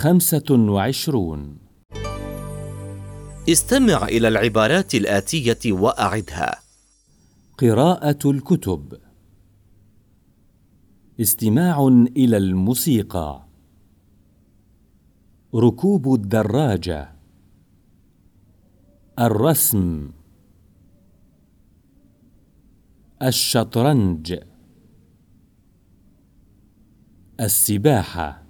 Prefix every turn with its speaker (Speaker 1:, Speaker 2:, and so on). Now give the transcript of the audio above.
Speaker 1: خمسة وعشرون.
Speaker 2: استمع إلى العبارات الآتية وأعدها.
Speaker 1: قراءة الكتب. استماع إلى الموسيقى. ركوب الدراجة. الرسم. الشطرنج. السباحة.